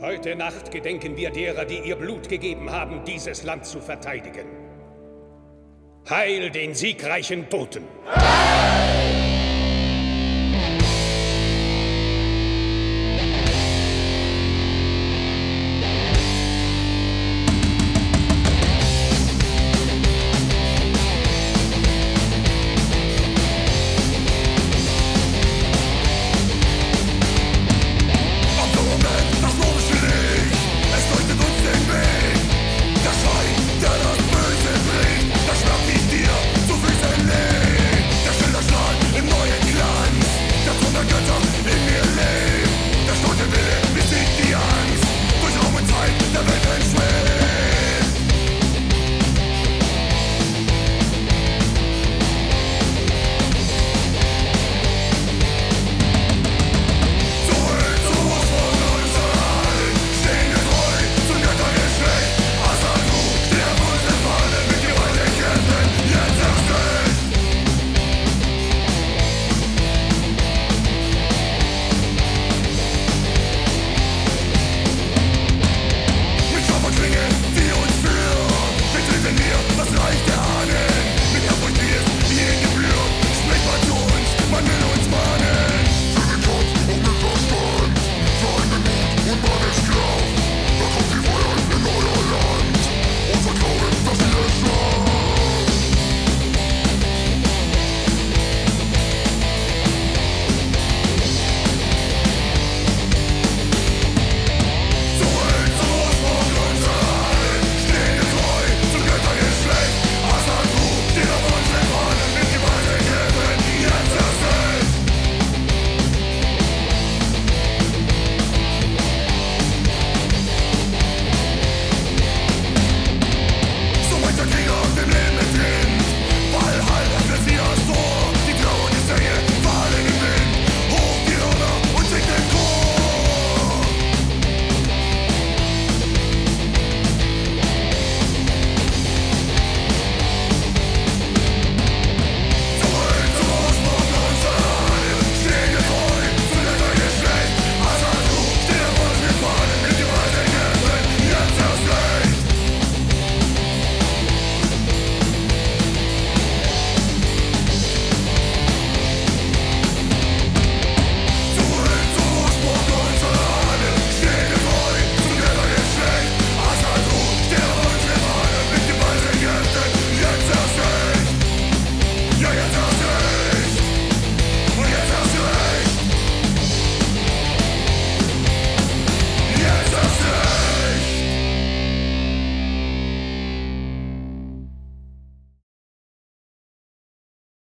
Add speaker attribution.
Speaker 1: Heute Nacht gedenken wir derer, die ihr Blut gegeben haben, dieses Land zu verteidigen. Heil den siegreichen Boten! Heil!